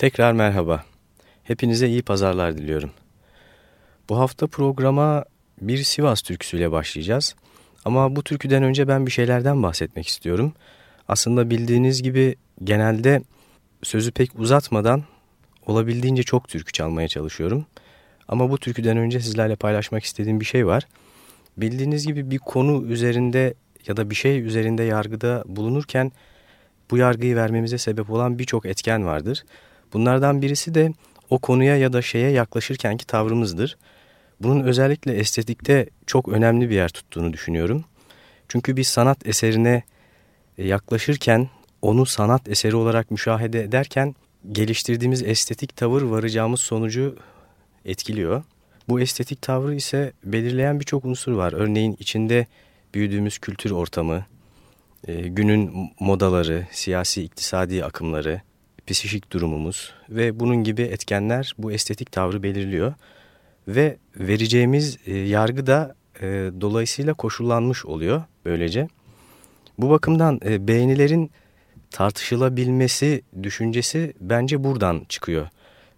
Tekrar merhaba. Hepinize iyi pazarlar diliyorum. Bu hafta programa bir Sivas türküsüyle başlayacağız. Ama bu türküden önce ben bir şeylerden bahsetmek istiyorum. Aslında bildiğiniz gibi genelde sözü pek uzatmadan olabildiğince çok türkü çalmaya çalışıyorum. Ama bu türküden önce sizlerle paylaşmak istediğim bir şey var. Bildiğiniz gibi bir konu üzerinde ya da bir şey üzerinde yargıda bulunurken bu yargıyı vermemize sebep olan birçok etken vardır. Bunlardan birisi de o konuya ya da şeye yaklaşırkenki tavrımızdır. Bunun özellikle estetikte çok önemli bir yer tuttuğunu düşünüyorum. Çünkü bir sanat eserine e, yaklaşırken onu sanat eseri olarak müşahede ederken geliştirdiğimiz estetik tavır varacağımız sonucu etkiliyor. Bu estetik tavrı ise belirleyen birçok unsur var. Örneğin içinde büyüdüğümüz kültür ortamı, e, günün modaları, siyasi iktisadi akımları, psikik durumumuz ve bunun gibi etkenler bu estetik tavrı belirliyor. Ve vereceğimiz e, yargı da e, dolayısıyla koşullanmış oluyor böylece. Bu bakımdan e, beğenilerin tartışılabilmesi düşüncesi bence buradan çıkıyor.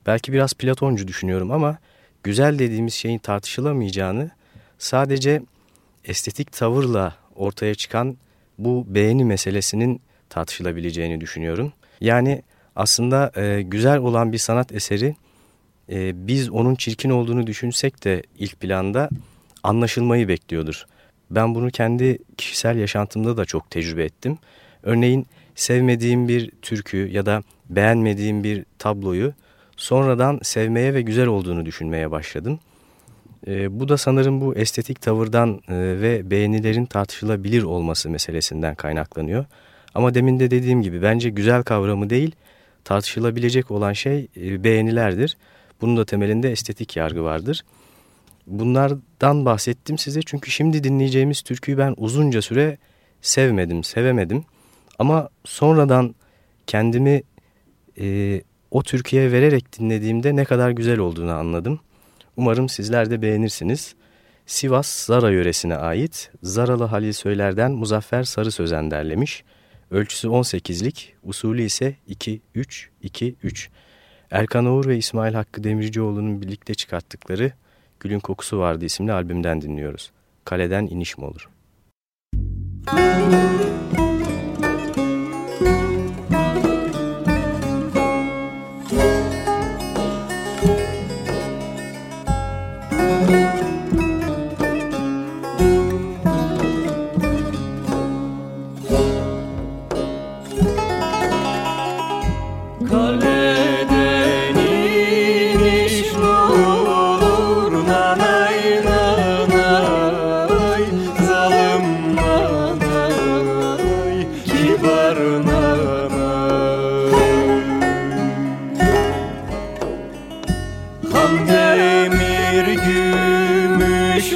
Belki biraz Platoncu düşünüyorum ama güzel dediğimiz şeyin tartışılamayacağını sadece estetik tavırla ortaya çıkan bu beğeni meselesinin tartışılabileceğini düşünüyorum. Yani aslında e, güzel olan bir sanat eseri e, biz onun çirkin olduğunu düşünsek de ilk planda anlaşılmayı bekliyordur. Ben bunu kendi kişisel yaşantımda da çok tecrübe ettim. Örneğin sevmediğim bir türkü ya da beğenmediğim bir tabloyu sonradan sevmeye ve güzel olduğunu düşünmeye başladım. E, bu da sanırım bu estetik tavırdan e, ve beğenilerin tartışılabilir olması meselesinden kaynaklanıyor. Ama demin de dediğim gibi bence güzel kavramı değil, tartışılabilecek olan şey e, beğenilerdir. Bunun da temelinde estetik yargı vardır. Bunlardan bahsettim size çünkü şimdi dinleyeceğimiz türküyü ben uzunca süre sevmedim, sevemedim. Ama sonradan kendimi e, o türküye vererek dinlediğimde ne kadar güzel olduğunu anladım. Umarım sizler de beğenirsiniz. Sivas Zara yöresine ait Zaralı Halil Söyler'den Muzaffer Sarı Sözen derlemiş. Ölçüsü 18'lik, usulü ise 2-3-2-3. Erkan Oğur ve İsmail Hakkı Demircioğlu'nun birlikte çıkarttıkları Gülün Kokusu Vardı isimli albümden dinliyoruz. Kaleden iniş mi olur? Müzik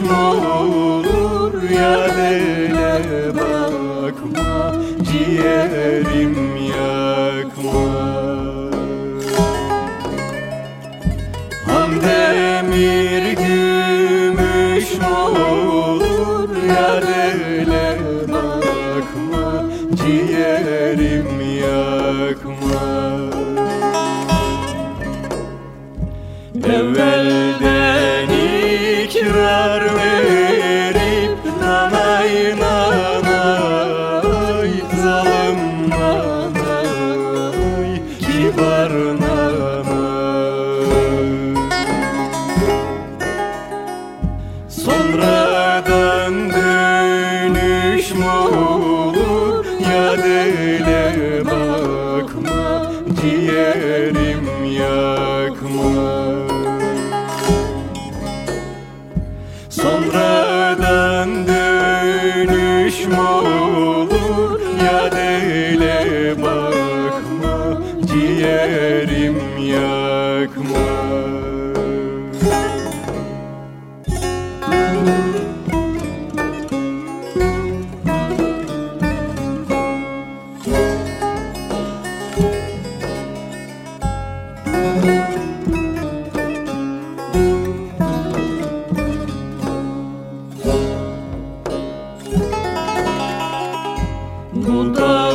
Bu dağlar kömür mudar.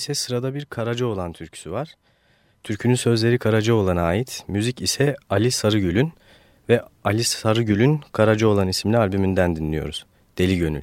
İse sırada bir Karacaoğlan türküsü var. Türkünün sözleri Karacaoğlan'a ait, müzik ise Ali Sarıgül'ün ve Ali Sarıgül'ün Karacaoğlan isimli albümünden dinliyoruz. Deli Gönül.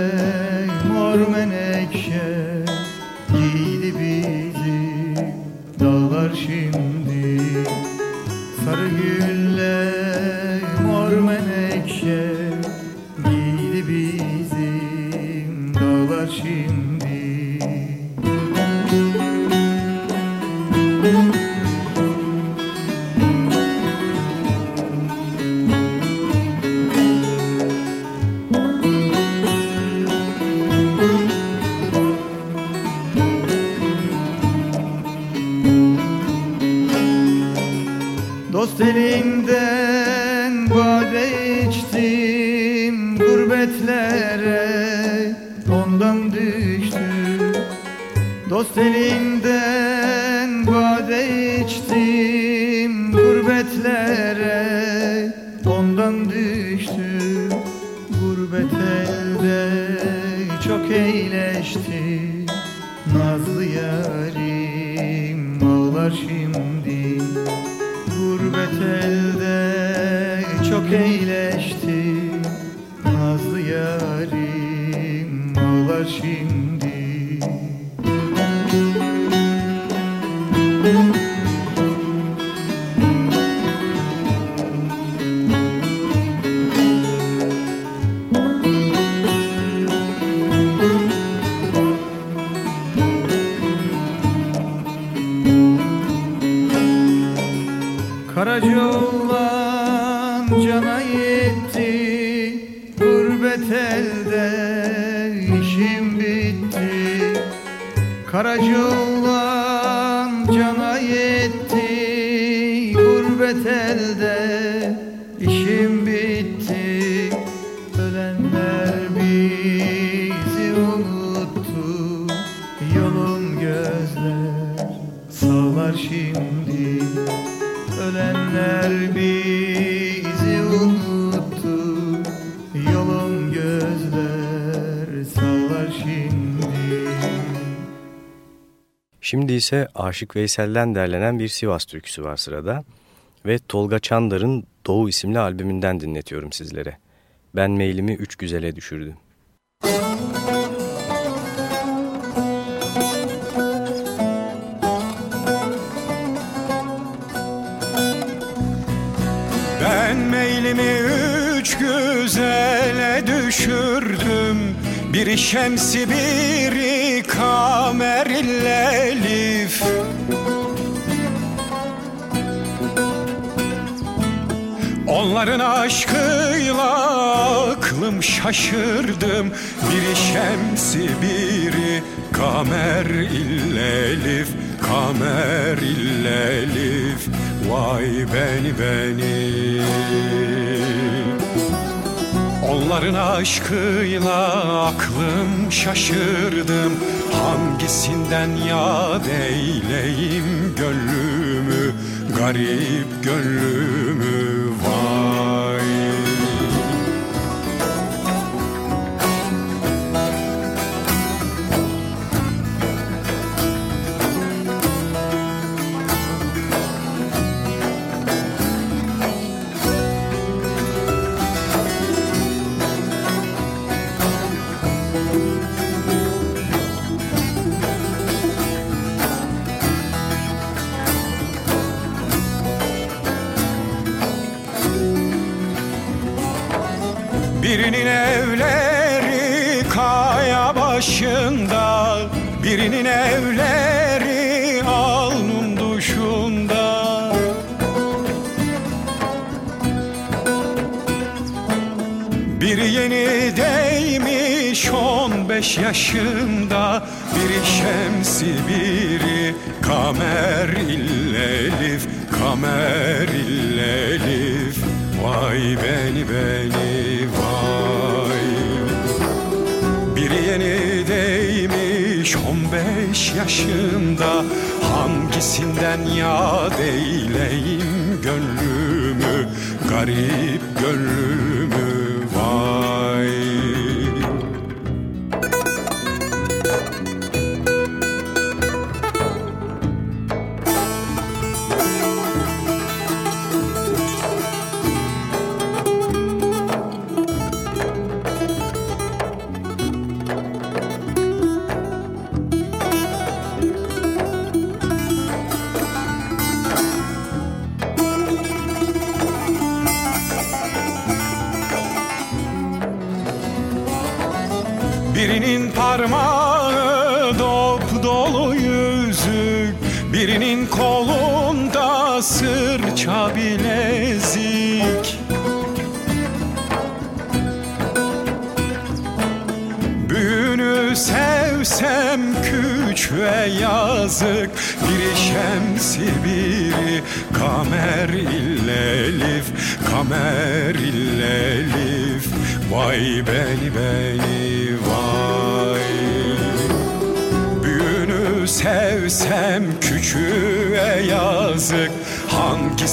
ise Aşık Veysel'den derlenen bir Sivas türküsü var sırada ve Tolga Çandar'ın Doğu isimli albümünden dinletiyorum sizlere. Ben mailimi üç güzele düşürdüm. Ben meylimi üç güzele düşürdüm Biri şemsi biri kamer elif Onların aşkıyla aklım şaşırdım. Biri şemsi biri kamer illelif Kamer illelif Vay beni beni Onların aşkıyla aklım şaşırdım. Hangisinden yad eyleyim gönlümü Garip gönlümü Birinin evleri alnın duşunda. Biri yeni değmiş on beş yaşında Biri şemsi biri kamer illelif Kamer illelif Vay beni beni vay. Bir yeni değmiş on beş yaşında Hangisinden ya eyleyim gönlümü? Garip gönlümü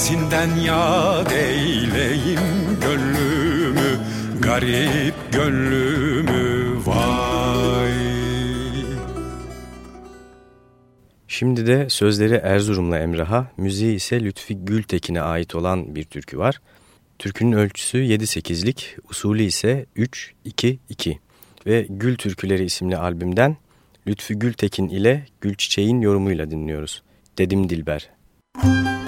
Hangisinden yad eyleyim gönlümü Garip gönlümü vay Şimdi de sözleri Erzurumlu Emrah'a, müziği ise Lütfi Gültekin'e ait olan bir türkü var. Türkünün ölçüsü 7-8'lik, usulü ise 3-2-2 ve Gül Türküleri isimli albümden Lütfi Gültekin ile Gülçiçek'in yorumuyla dinliyoruz. Dedim Dilber. Müzik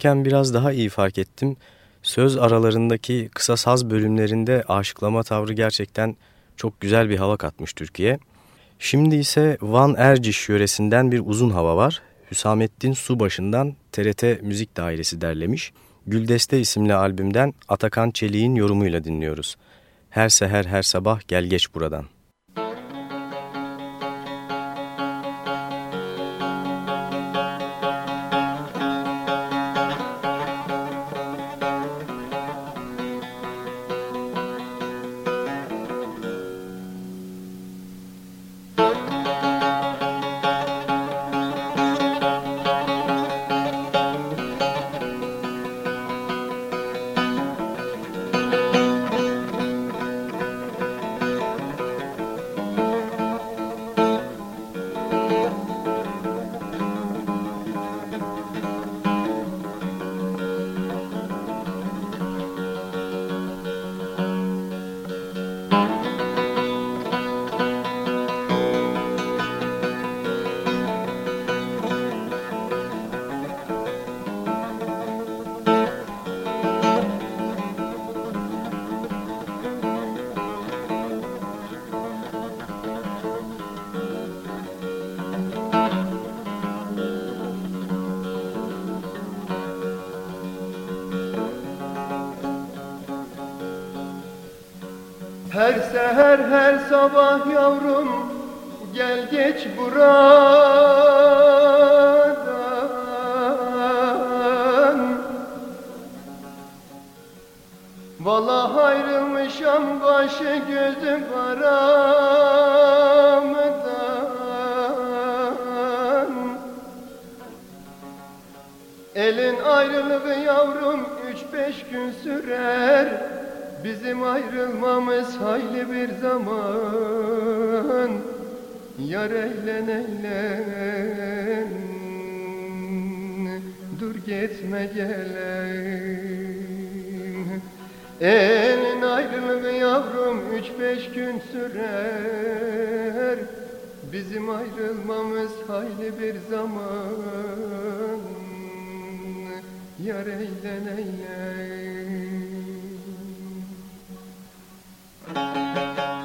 Dinlerken biraz daha iyi fark ettim. Söz aralarındaki kısa saz bölümlerinde aşıklama tavrı gerçekten çok güzel bir hava katmış Türkiye. Şimdi ise Van Erciş yöresinden bir uzun hava var. Hüsamettin Subaşı'ndan TRT Müzik Dairesi derlemiş. Güldeste isimli albümden Atakan Çelik'in yorumuyla dinliyoruz. Her seher her sabah gel geç buradan. Her seher her sabah yavrum gel geç buradan. Vallahi ayrılmışam başı gözü karamdan Elin ayrılığı yavrum üç beş gün sürer Bizim ayrılmamız Yar eylen eylen Dur gitme gelen. Elin ayrılığı yavrum üç beş gün sürer. Bizim ayrılmamız hayli bir zaman. Yar eylen eylen Başına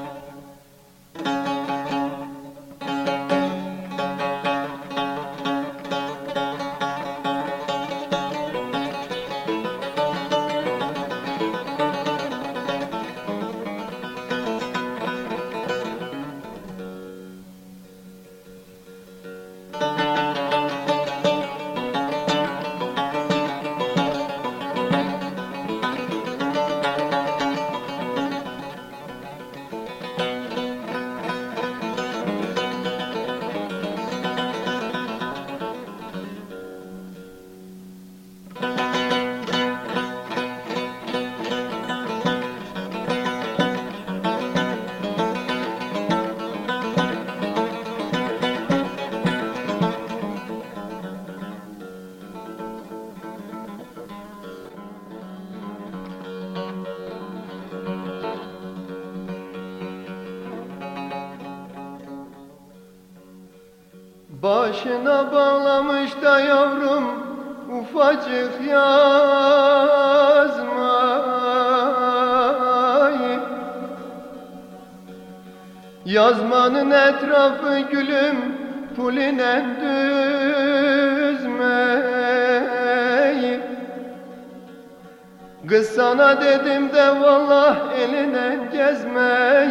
Kız sana dedim de vallah elinen gezmey.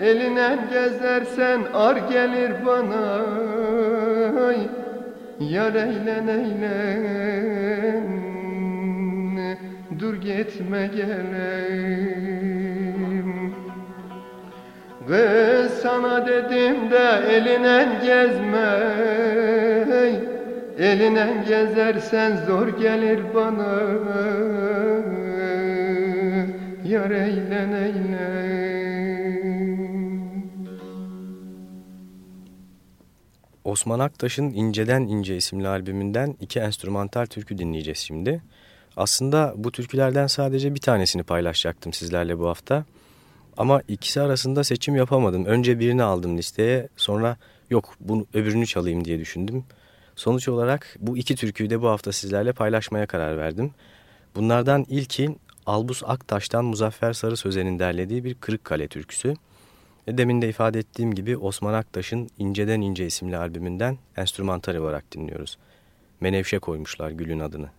Elinen gezersen ar gelir bana. Yar eylen eylen. Dur gitme geleyim. Kız sana dedim de elinen gezme Elinen gezersen zor gelir bana Yar eylen eylen Osman Aktaş'ın İnceden İnce isimli albümünden iki enstrümantal türkü dinleyeceğiz şimdi. Aslında bu türkülerden sadece bir tanesini paylaşacaktım sizlerle bu hafta. Ama ikisi arasında seçim yapamadım. Önce birini aldım listeye sonra yok bunu öbürünü çalayım diye düşündüm. Sonuç olarak bu iki türküyü de bu hafta sizlerle paylaşmaya karar verdim. Bunlardan ilki Albus Aktaş'tan Muzaffer Sarı Sözen'in derlediği bir Kırıkkale türküsü. Demin de ifade ettiğim gibi Osman Aktaş'ın İnceden İnce isimli albümünden enstrümantal olarak dinliyoruz. Menevşe koymuşlar gülün adını.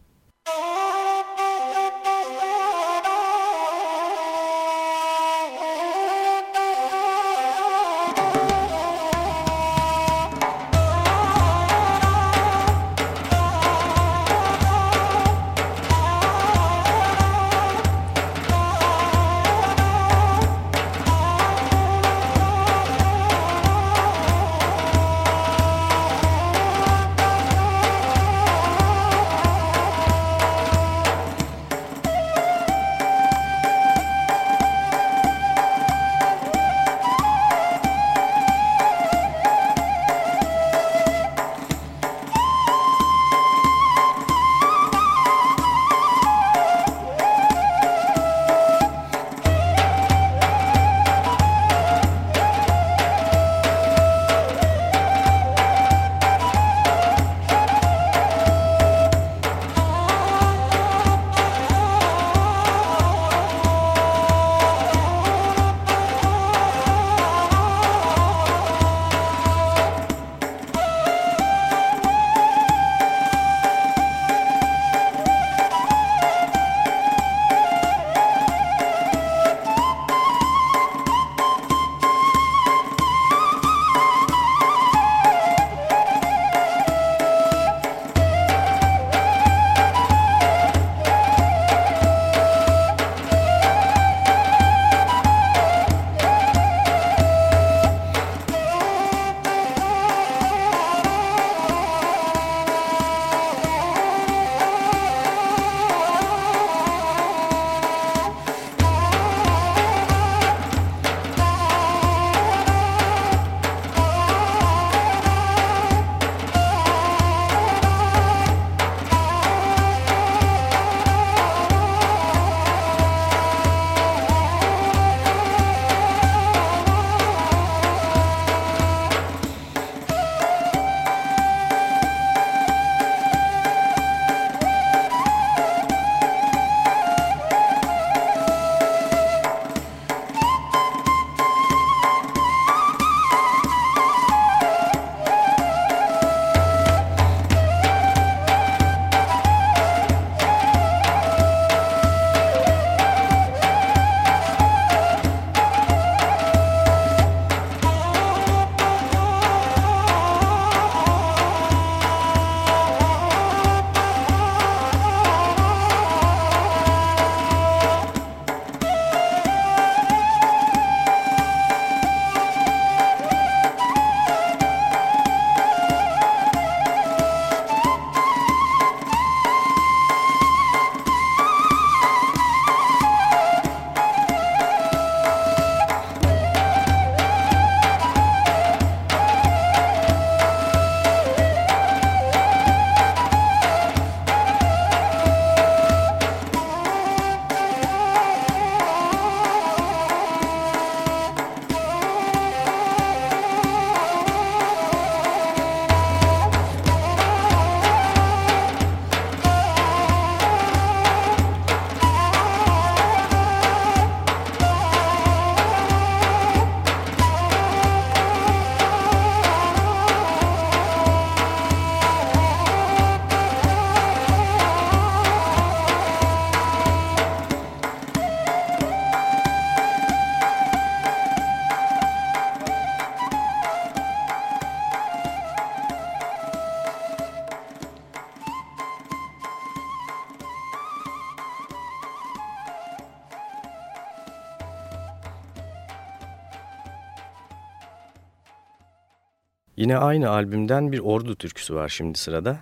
Yine aynı albümden bir ordu türküsü var şimdi sırada.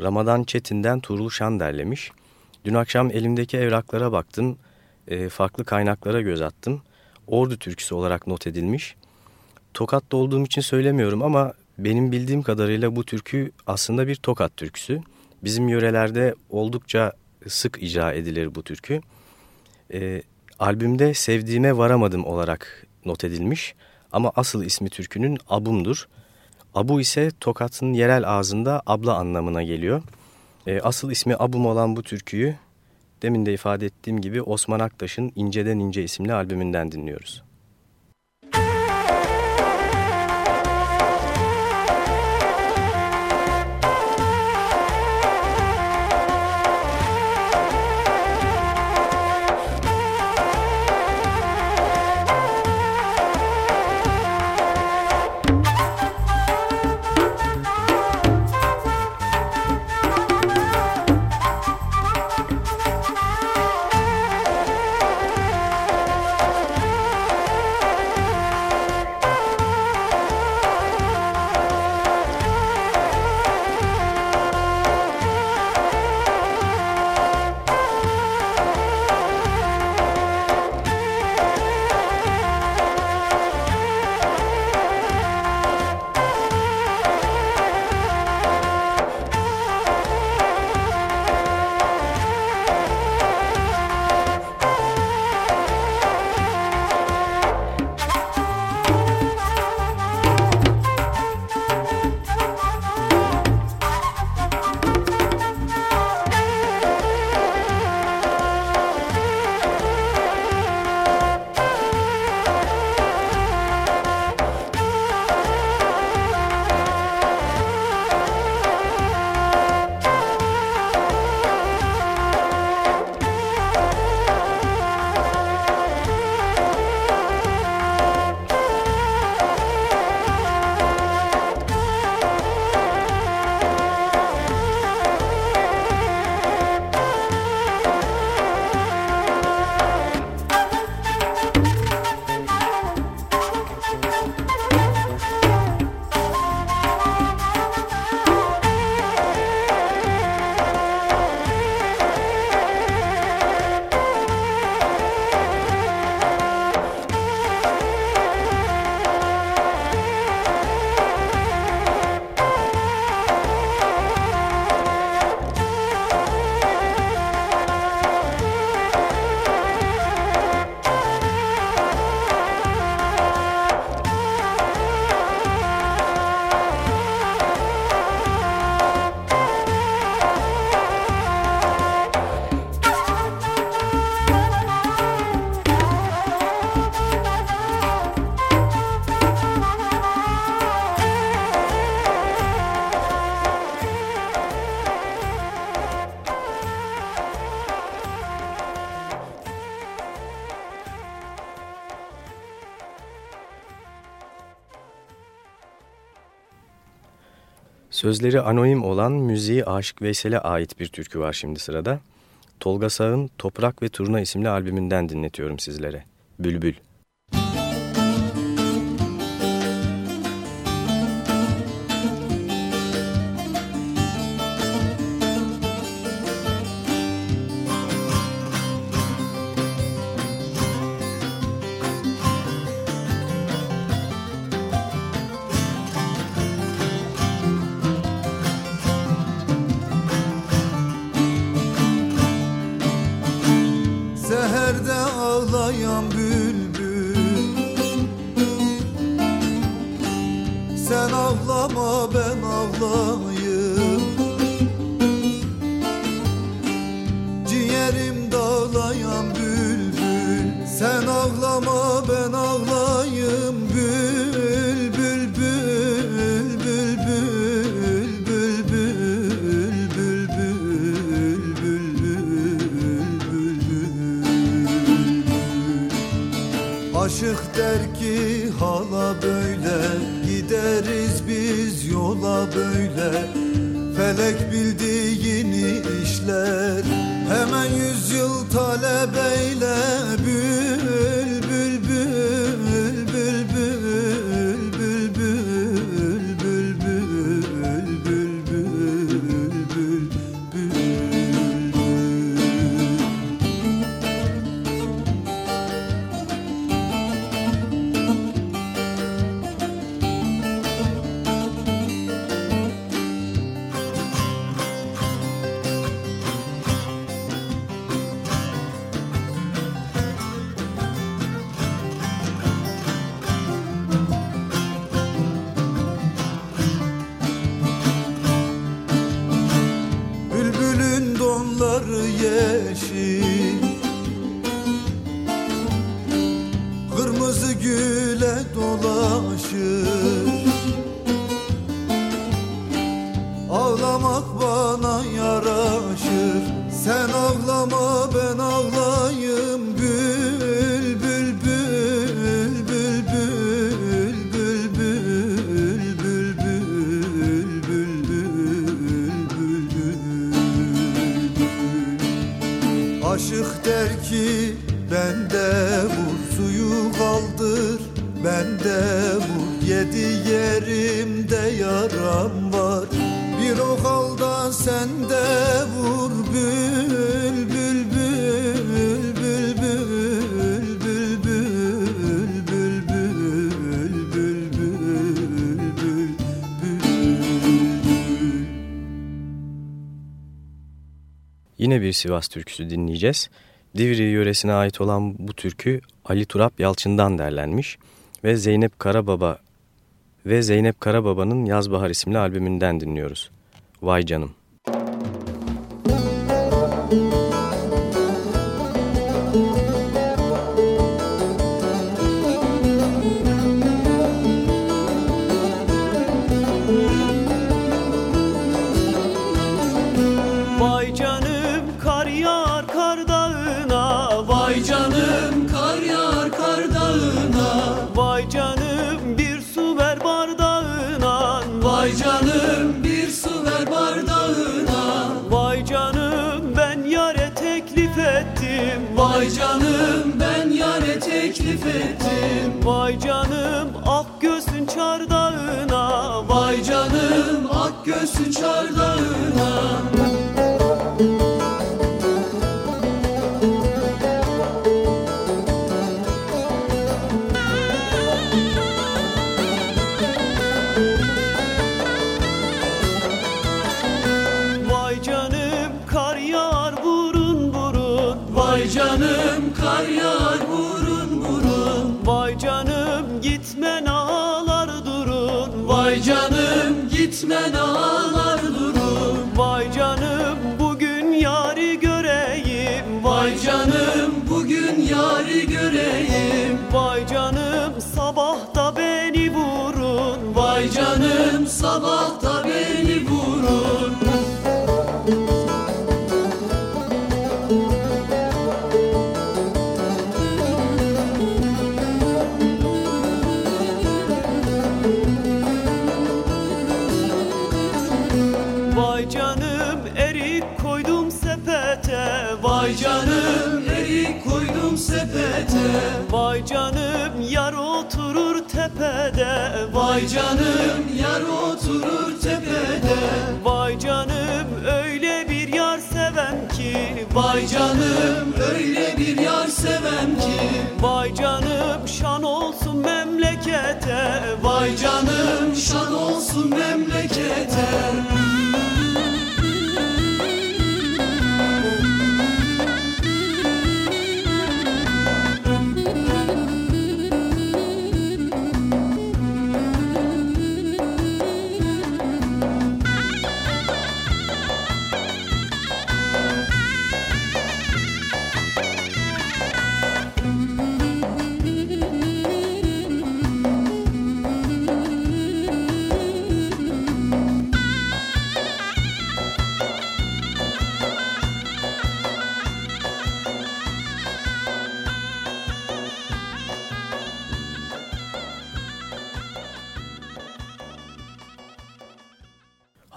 Ramadan Çetin'den Tuğrul Şan derlemiş. Dün akşam elimdeki evraklara baktım, e, farklı kaynaklara göz attım. Ordu türküsü olarak not edilmiş. Tokat'ta olduğum için söylemiyorum ama benim bildiğim kadarıyla bu türkü aslında bir Tokat türküsü. Bizim yörelerde oldukça sık icra edilir bu türkü. E, albümde Sevdiğime Varamadım olarak not edilmiş ama asıl ismi türkünün Abum'dur. Abu ise Tokat'ın yerel ağzında abla anlamına geliyor. E, asıl ismi Abum olan bu türküyü demin de ifade ettiğim gibi Osman Aktaş'ın İnceden İnce isimli albümünden dinliyoruz. Sözleri anonim olan müziği Aşık Veysel'e ait bir türkü var şimdi sırada. Tolga Sağ'ın Toprak ve Turna isimli albümünden dinletiyorum sizlere. Bülbül. Yine bir Sivas türküsü dinleyeceğiz. Divri yöresine ait olan bu türkü Ali Turap Yalçın'dan derlenmiş ve Zeynep Karababa ve Zeynep Karababa'nın Yazbahar isimli albümünden dinliyoruz. Vay canım. Canım ak Vay canım öyle bir yar sevem ki. Vay canım şan olsun memlekete. Vay canım şan olsun memlekete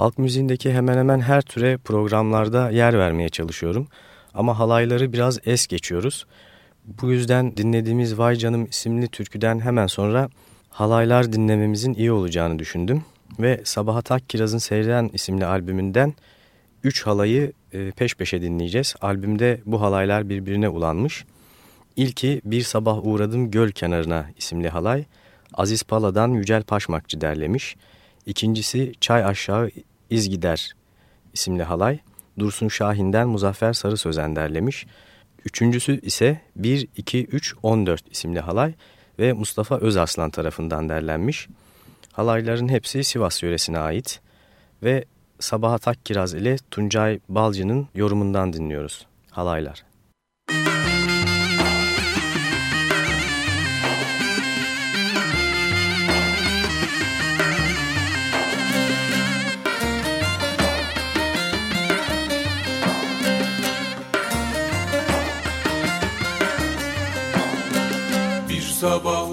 Halk müziğindeki hemen hemen her türe programlarda yer vermeye çalışıyorum. Ama halayları biraz es geçiyoruz. Bu yüzden dinlediğimiz Vay Canım isimli türküden hemen sonra halaylar dinlememizin iyi olacağını düşündüm. Ve Sabahat Akkiraz'ın Seyreden isimli albümünden 3 halayı e, peş peşe dinleyeceğiz. Albümde bu halaylar birbirine ulanmış. İlki Bir Sabah Uğradım Göl Kenarına isimli halay. Aziz Pala'dan Yücel Paşmakçı derlemiş. İkincisi Çay Aşağı İz Gider isimli halay. Dursun Şahin'den Muzaffer Sarı Sözen derlemiş. Üçüncüsü ise 1, 2, 3, 14 isimli halay ve Mustafa Özarslan tarafından derlenmiş. Halayların hepsi Sivas yöresine ait ve Sabahat Akkiraz ile Tuncay Balcı'nın yorumundan dinliyoruz. Halaylar. Sabah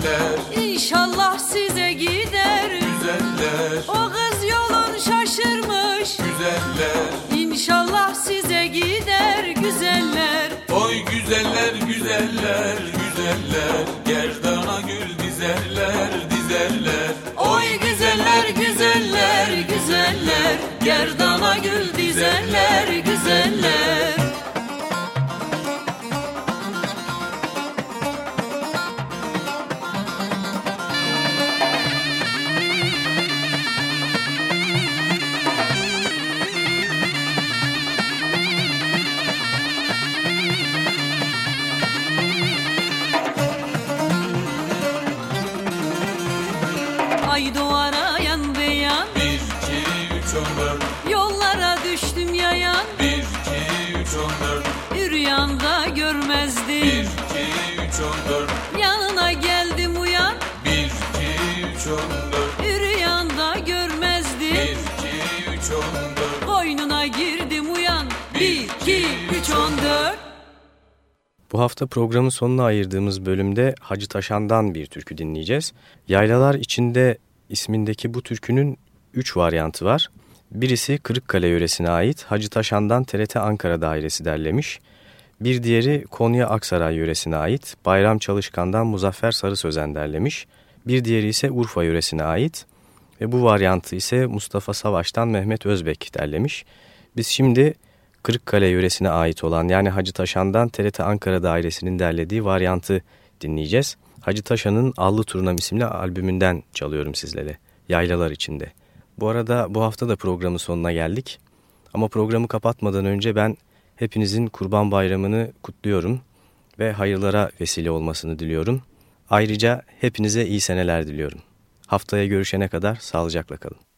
güzeller. İnşallah size gider. Güzeller. O kız yolun şaşırmış. Güzeller. İnşallah size gider güzeller. Oy güzeller güzeller güzeller. Gerdana gül dizerler dizerler. Oy güzeller güzeller güzeller. Gerdana gül Bu hafta programın sonuna ayırdığımız bölümde Hacı Taşan'dan bir türkü dinleyeceğiz. Yaylalar içinde ismindeki bu türkünün 3 varyantı var. Birisi Kırıkkale yöresine ait Hacı Taşan'dan TRT Ankara Dairesi derlemiş. Bir diğeri Konya Aksaray yöresine ait Bayram Çalışkan'dan Muzaffer Sarı Sözen derlemiş. Bir diğeri ise Urfa yöresine ait ve bu varyantı ise Mustafa Savaş'tan Mehmet Özbek derlemiş. Biz şimdi Kırıkkale yöresine ait olan yani Hacı Taşan'dan TRT Ankara Dairesi'nin derlediği varyantı dinleyeceğiz. Hacı Taşan'ın Allı Turnam isimli albümünden çalıyorum sizlere. Yaylalar içinde. Bu arada bu hafta da programın sonuna geldik. Ama programı kapatmadan önce ben hepinizin Kurban Bayramı'nı kutluyorum ve hayırlara vesile olmasını diliyorum. Ayrıca hepinize iyi seneler diliyorum. Haftaya görüşene kadar sağlıcakla kalın.